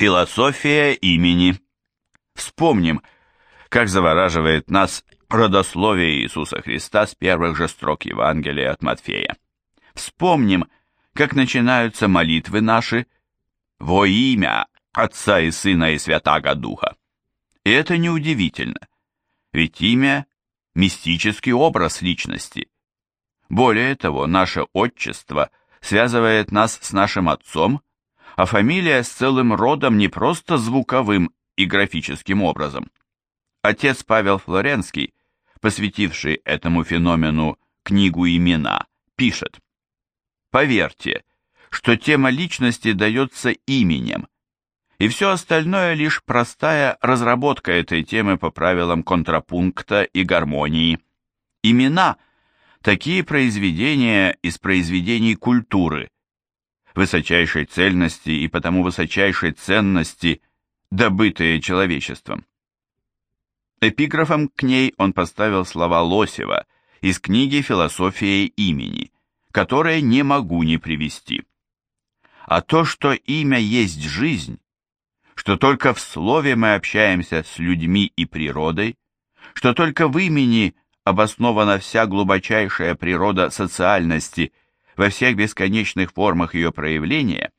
Философия имени. Вспомним, как завораживает нас родословие Иисуса Христа с первых же строк Евангелия от Матфея. Вспомним, как начинаются молитвы наши во имя Отца и Сына и Святаго Духа. И это неудивительно, ведь имя – мистический образ личности. Более того, наше отчество связывает нас с нашим Отцом, а фамилия с целым родом не просто звуковым и графическим образом. Отец Павел Флоренский, посвятивший этому феномену книгу «Имена», пишет «Поверьте, что тема личности дается именем, и все остальное лишь простая разработка этой темы по правилам контрапункта и гармонии. Имена – такие произведения из произведений культуры, высочайшей цельности и потому высочайшей ценности, добытые человечеством. Эпиграфом к ней он поставил слова Лосева из книги «Философия имени», которые не могу не привести. А то, что имя есть жизнь, что только в слове мы общаемся с людьми и природой, что только в имени обоснована вся глубочайшая природа социальности во всех бесконечных формах ее проявления,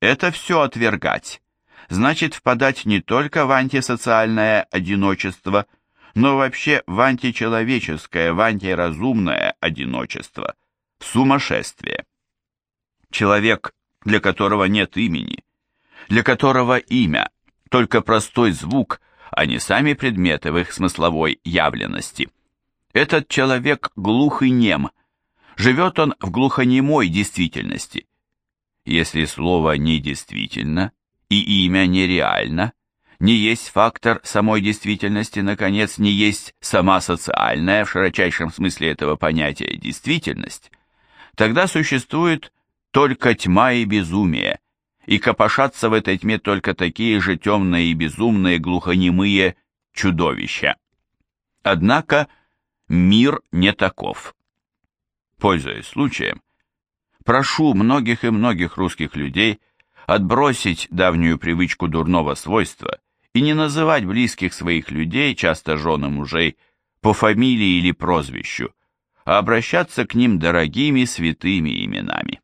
это все отвергать, значит впадать не только в антисоциальное одиночество, но вообще в античеловеческое, в антиразумное одиночество, в сумасшествие. Человек, для которого нет имени, для которого имя – только простой звук, а не сами предметы в их смысловой явленности. Этот человек глух и нем, живет он в глухонемой действительности. Если слово недействительно и имя нереально, не есть фактор самой действительности, наконец, не есть сама социальная, в широчайшем смысле этого понятия, действительность, тогда существует только тьма и безумие, и копошатся в этой тьме только такие же темные и безумные глухонемые чудовища. Однако мир не таков. Пользуясь случаем, прошу многих и многих русских людей отбросить давнюю привычку дурного свойства и не называть близких своих людей, часто жены мужей, по фамилии или прозвищу, а обращаться к ним дорогими святыми именами.